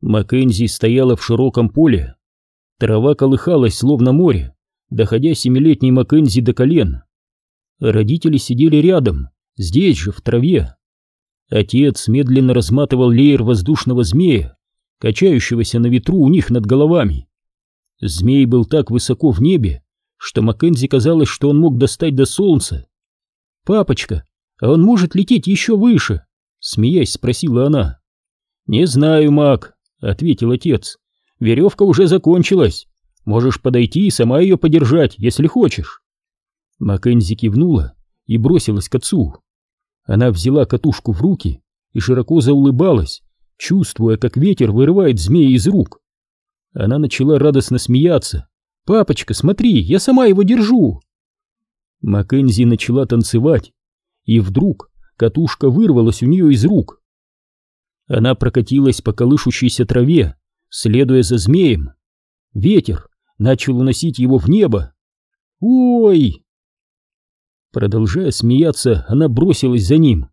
Маккензи стояла в широком поле. Трава колыхалась, словно море, доходя семилетней Маккензи до колен. Родители сидели рядом, здесь же, в траве. Отец медленно разматывал леер воздушного змея, качающегося на ветру у них над головами. Змей был так высоко в небе, что Маккензи казалось, что он мог достать до солнца. «Папочка, а он может лететь еще выше?» — смеясь спросила она. «Не знаю, Мак», — ответил отец. «Веревка уже закончилась. Можешь подойти и сама ее подержать, если хочешь». Маккензи кивнула и бросилась к отцу. Она взяла катушку в руки и широко заулыбалась, чувствуя, как ветер вырывает змея из рук. Она начала радостно смеяться. «Папочка, смотри, я сама его держу!» Маккензи начала танцевать, и вдруг катушка вырвалась у нее из рук. Она прокатилась по колышущейся траве, следуя за змеем. Ветер начал уносить его в небо. «Ой!» Продолжая смеяться, она бросилась за ним.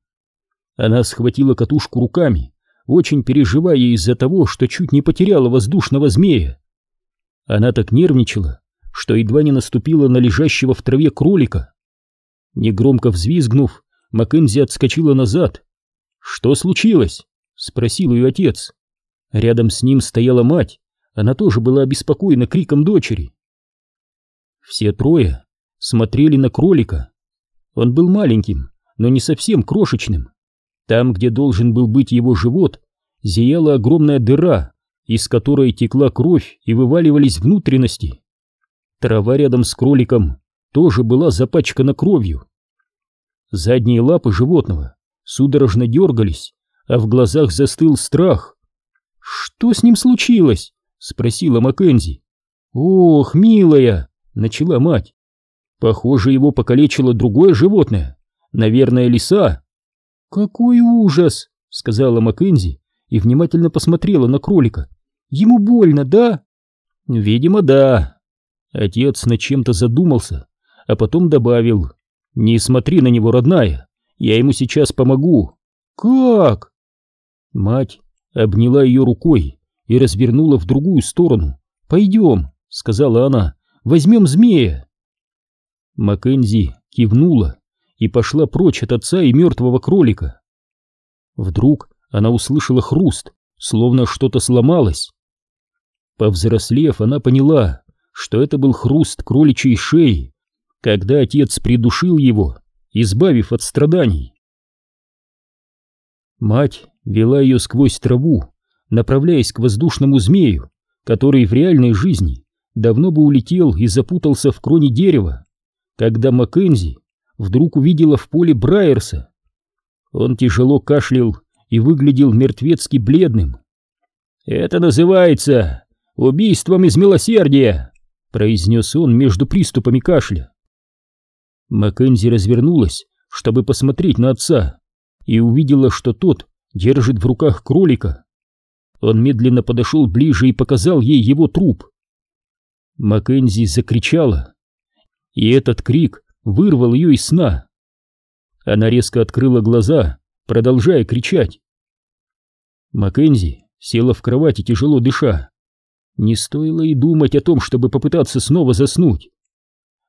Она схватила катушку руками, очень переживая из-за того, что чуть не потеряла воздушного змея. Она так нервничала, что едва не наступила на лежащего в траве кролика. Негромко взвизгнув, Маккензи отскочила назад. «Что случилось?» — спросил ее отец. Рядом с ним стояла мать, она тоже была обеспокоена криком дочери. Все трое смотрели на кролика. Он был маленьким, но не совсем крошечным. Там, где должен был быть его живот, зияла огромная дыра, из которой текла кровь и вываливались внутренности. Трава рядом с кроликом тоже была запачкана кровью. Задние лапы животного судорожно дергались, а в глазах застыл страх. «Что с ним случилось?» — спросила Маккензи. «Ох, милая!» — начала мать. «Похоже, его покалечило другое животное. Наверное, лиса». «Какой ужас!» — сказала Маккензи и внимательно посмотрела на кролика. «Ему больно, да?» «Видимо, да». Отец над чем-то задумался, а потом добавил. «Не смотри на него, родная, я ему сейчас помогу». «Как?» Мать обняла ее рукой и развернула в другую сторону. «Пойдем», — сказала она, — «возьмем змея». Маккензи кивнула и пошла прочь от отца и мертвого кролика. Вдруг она услышала хруст, словно что-то сломалось. Повзрослев, она поняла, что это был хруст кроличьей шеи, когда отец придушил его, избавив от страданий. Мать вела ее сквозь траву, направляясь к воздушному змею, который в реальной жизни давно бы улетел и запутался в кроне дерева, когда Маккензи вдруг увидела в поле Брайерса. Он тяжело кашлял и выглядел мертвецки бледным. «Это называется убийством из милосердия», — произнес он между приступами кашля. Маккензи развернулась, чтобы посмотреть на отца, и увидела, что тот держит в руках кролика. Он медленно подошел ближе и показал ей его труп. Маккензи закричала, и этот крик вырвал ее из сна. Она резко открыла глаза, продолжая кричать. Маккензи села в кровати, тяжело дыша. Не стоило и думать о том, чтобы попытаться снова заснуть.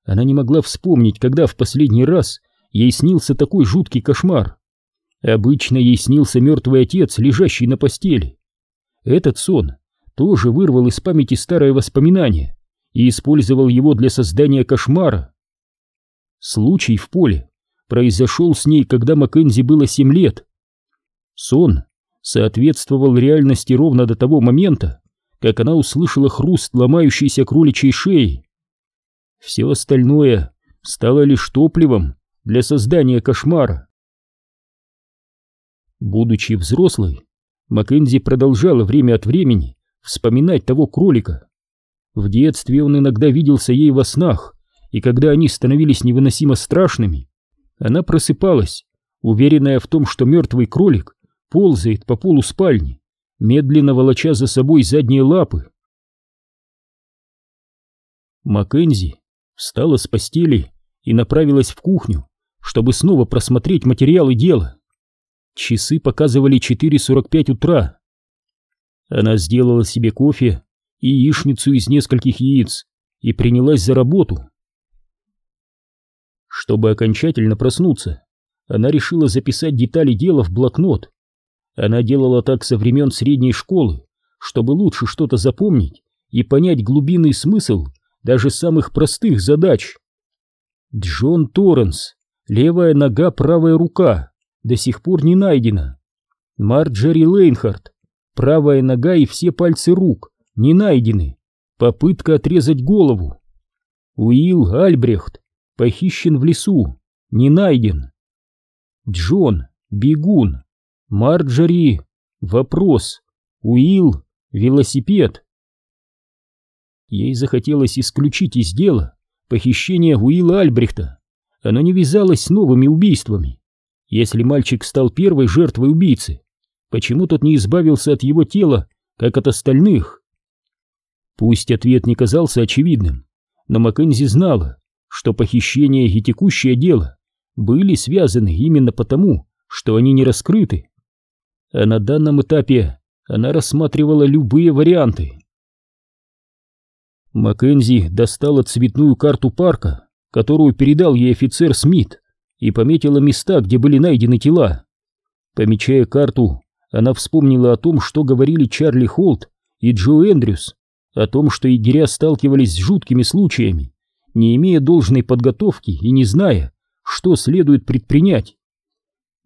Она не могла вспомнить, когда в последний раз ей снился такой жуткий кошмар. Обычно ей снился мертвый отец, лежащий на постели. Этот сон тоже вырвал из памяти старое воспоминание и использовал его для создания кошмара. Случай в поле произошел с ней, когда Маккензи было семь лет. Сон соответствовал реальности ровно до того момента, как она услышала хруст ломающейся кроличьей шеи. Все остальное стало лишь топливом для создания кошмара. Будучи взрослой, Маккензи продолжала время от времени вспоминать того кролика. В детстве он иногда виделся ей во снах, и когда они становились невыносимо страшными, она просыпалась, уверенная в том, что мертвый кролик ползает по полу спальни, медленно волоча за собой задние лапы. Маккензи встала с постели и направилась в кухню, чтобы снова просмотреть материалы дела. Часы показывали 4.45 утра. Она сделала себе кофе и яичницу из нескольких яиц и принялась за работу. Чтобы окончательно проснуться, она решила записать детали дела в блокнот. Она делала так со времен средней школы, чтобы лучше что-то запомнить и понять глубинный смысл даже самых простых задач. Джон Торренс, левая нога, правая рука, до сих пор не найдена. Марджери Лейнхард, правая нога и все пальцы рук, не найдены. Попытка отрезать голову. Уилл Альбрехт, похищен в лесу, не найден. Джон, бегун. Марджори, вопрос. Уилл, велосипед. Ей захотелось исключить из дела похищение Уилла Альбрехта. Оно не вязалось с новыми убийствами. Если мальчик стал первой жертвой убийцы, почему тот не избавился от его тела, как от остальных? Пусть ответ не казался очевидным, но Маккензи знала, что похищение и текущее дело были связаны именно потому, что они не раскрыты. А на данном этапе она рассматривала любые варианты. Маккензи достала цветную карту парка, которую передал ей офицер Смит, и пометила места, где были найдены тела. Помечая карту, она вспомнила о том, что говорили Чарли Холт и Джо Эндрюс, о том, что егеря сталкивались с жуткими случаями, не имея должной подготовки и не зная, что следует предпринять.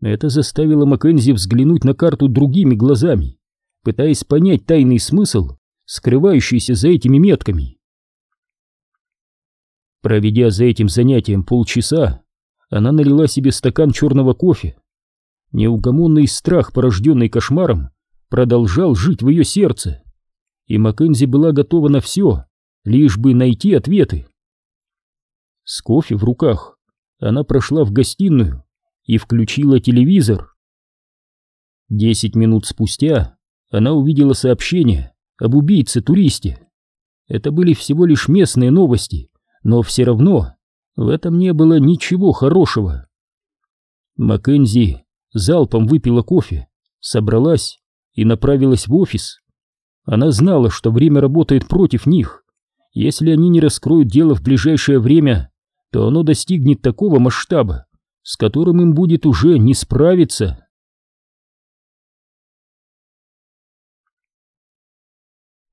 Это заставило Маккензи взглянуть на карту другими глазами, пытаясь понять тайный смысл, скрывающийся за этими метками. Проведя за этим занятием полчаса, она налила себе стакан черного кофе. Неугомонный страх, порожденный кошмаром, продолжал жить в ее сердце, и Маккензи была готова на все, лишь бы найти ответы. С кофе в руках она прошла в гостиную и включила телевизор. Десять минут спустя она увидела сообщение об убийце-туристе. Это были всего лишь местные новости, но все равно в этом не было ничего хорошего. Маккензи залпом выпила кофе, собралась и направилась в офис. Она знала, что время работает против них. Если они не раскроют дело в ближайшее время, то оно достигнет такого масштаба, с которым им будет уже не справиться.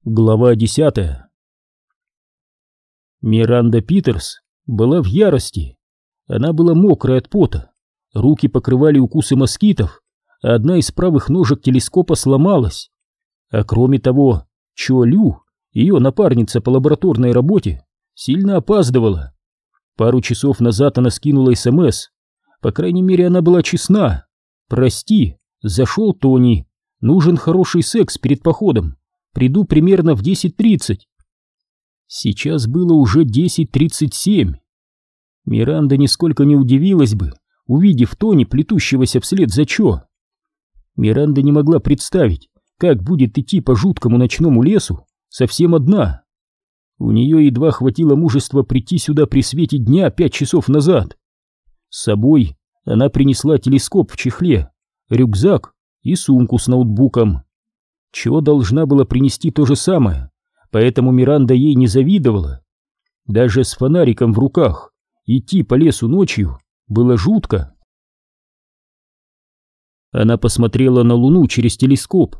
Глава десятая Миранда Питерс была в ярости. Она была мокрая от пота, руки покрывали укусы москитов, а одна из правых ножек телескопа сломалась. А кроме того, Чо Лю, ее напарница по лабораторной работе, сильно опаздывала. Пару часов назад она скинула СМС. По крайней мере, она была честна. «Прости, зашел Тони. Нужен хороший секс перед походом. Приду примерно в 10.30. Сейчас было уже 10.37. Миранда нисколько не удивилась бы, увидев Тони, плетущегося вслед за Чо. Миранда не могла представить, как будет идти по жуткому ночному лесу совсем одна. У нее едва хватило мужества прийти сюда при свете дня пять часов назад. С собой она принесла телескоп в чехле, рюкзак и сумку с ноутбуком. Чо должна была принести то же самое, поэтому Миранда ей не завидовала. Даже с фонариком в руках идти по лесу ночью было жутко. Она посмотрела на луну через телескоп.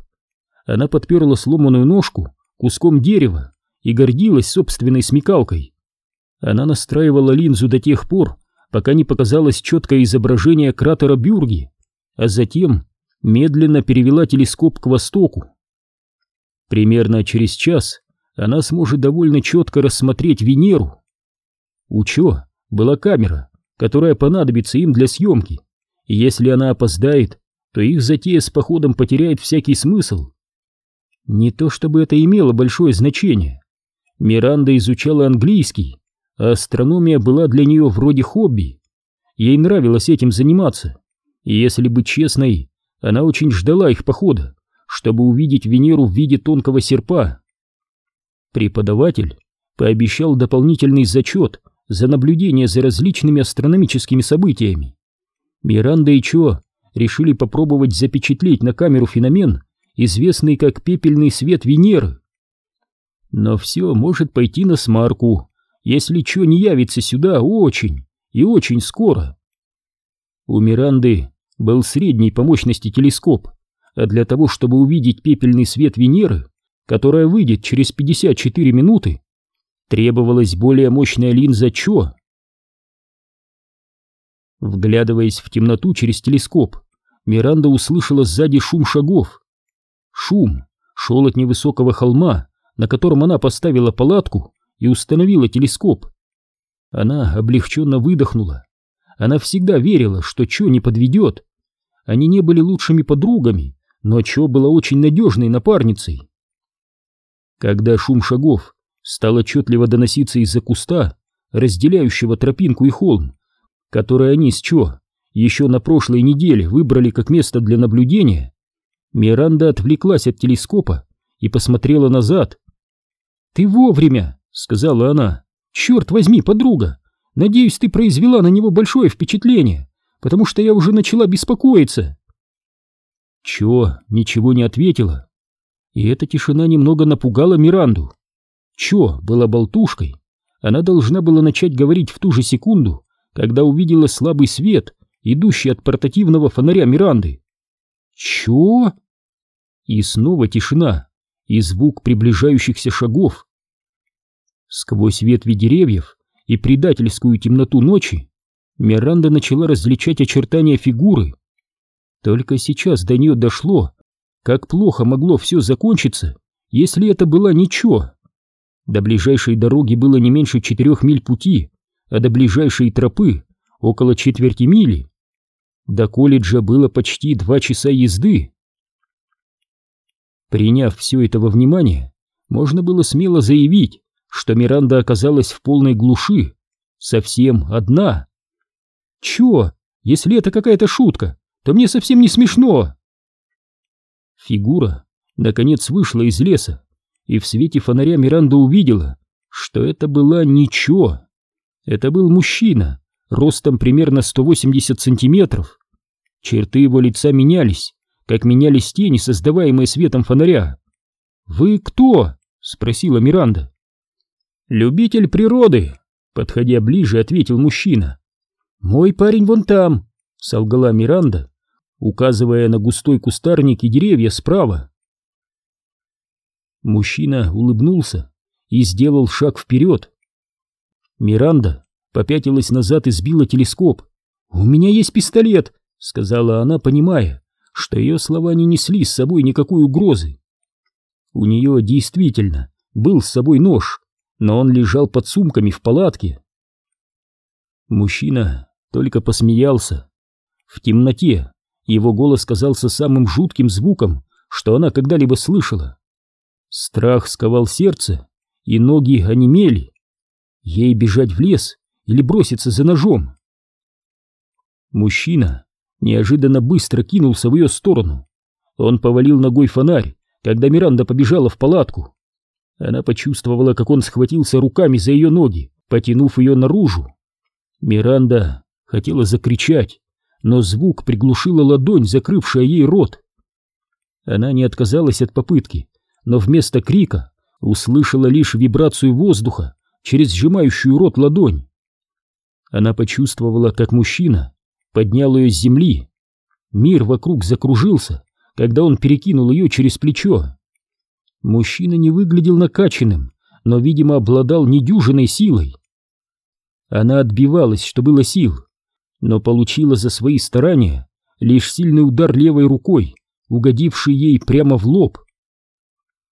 Она подперла сломанную ножку куском дерева и гордилась собственной смекалкой. Она настраивала линзу до тех пор, пока не показалось четкое изображение кратера Бюрги, а затем медленно перевела телескоп к востоку. Примерно через час она сможет довольно четко рассмотреть Венеру. У Чо была камера, которая понадобится им для съемки, и если она опоздает, то их затея с походом потеряет всякий смысл. Не то чтобы это имело большое значение. Миранда изучала английский, а астрономия была для нее вроде хобби. Ей нравилось этим заниматься, и если быть честной, она очень ждала их похода, чтобы увидеть Венеру в виде тонкого серпа. Преподаватель пообещал дополнительный зачет за наблюдение за различными астрономическими событиями. Миранда и Чо решили попробовать запечатлеть на камеру феномен известный как пепельный свет Венеры. Но все может пойти на смарку, если Чо не явится сюда очень и очень скоро. У Миранды был средний по мощности телескоп, а для того, чтобы увидеть пепельный свет Венеры, которая выйдет через 54 минуты, требовалась более мощная линза Чо. Вглядываясь в темноту через телескоп, Миранда услышала сзади шум шагов. Шум шел от невысокого холма, на котором она поставила палатку и установила телескоп. Она облегченно выдохнула. Она всегда верила, что Чо не подведет. Они не были лучшими подругами, но Чо была очень надежной напарницей. Когда шум шагов стал отчетливо доноситься из-за куста, разделяющего тропинку и холм, который они с Чо еще на прошлой неделе выбрали как место для наблюдения, Миранда отвлеклась от телескопа и посмотрела назад. «Ты вовремя!» — сказала она. «Черт возьми, подруга! Надеюсь, ты произвела на него большое впечатление, потому что я уже начала беспокоиться!» Чо ничего не ответила, и эта тишина немного напугала Миранду. Чо была болтушкой, она должна была начать говорить в ту же секунду, когда увидела слабый свет, идущий от портативного фонаря Миранды. «Чё?» И снова тишина и звук приближающихся шагов. Сквозь ветви деревьев и предательскую темноту ночи Миранда начала различать очертания фигуры. Только сейчас до нее дошло, как плохо могло все закончиться, если это была ничего. До ближайшей дороги было не меньше четырех миль пути, а до ближайшей тропы около четверти мили. До колледжа было почти два часа езды. Приняв все это во внимание, можно было смело заявить, что Миранда оказалась в полной глуши, совсем одна. Чё, если это какая-то шутка, то мне совсем не смешно. Фигура, наконец, вышла из леса, и в свете фонаря Миранда увидела, что это была ничего. Это был мужчина, ростом примерно 180 сантиметров. Черты его лица менялись, как менялись тени, создаваемые светом фонаря. «Вы кто?» — спросила Миранда. «Любитель природы», — подходя ближе, ответил мужчина. «Мой парень вон там», — солгала Миранда, указывая на густой кустарник и деревья справа. Мужчина улыбнулся и сделал шаг вперед. Миранда попятилась назад и сбила телескоп. «У меня есть пистолет», — сказала она, понимая, что ее слова не несли с собой никакой угрозы. У нее действительно был с собой нож, но он лежал под сумками в палатке. Мужчина только посмеялся. В темноте его голос казался самым жутким звуком, что она когда-либо слышала. Страх сковал сердце, и ноги онемели. Ей бежать в лес или броситься за ножом. Мужчина неожиданно быстро кинулся в ее сторону. Он повалил ногой фонарь, когда Миранда побежала в палатку. Она почувствовала, как он схватился руками за ее ноги, потянув ее наружу. Миранда хотела закричать, но звук приглушила ладонь, закрывшая ей рот. Она не отказалась от попытки, но вместо крика услышала лишь вибрацию воздуха через сжимающую рот ладонь. Она почувствовала, как мужчина поднял ее с земли. Мир вокруг закружился, когда он перекинул ее через плечо. Мужчина не выглядел накачанным, но, видимо, обладал недюжиной силой. Она отбивалась, что было сил, но получила за свои старания лишь сильный удар левой рукой, угодивший ей прямо в лоб.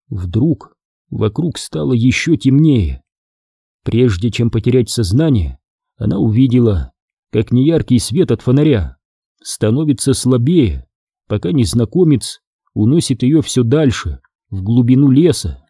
Вдруг вокруг стало еще темнее. Прежде чем потерять сознание, она увидела, как неяркий свет от фонаря становится слабее, пока незнакомец уносит ее все дальше, в глубину леса.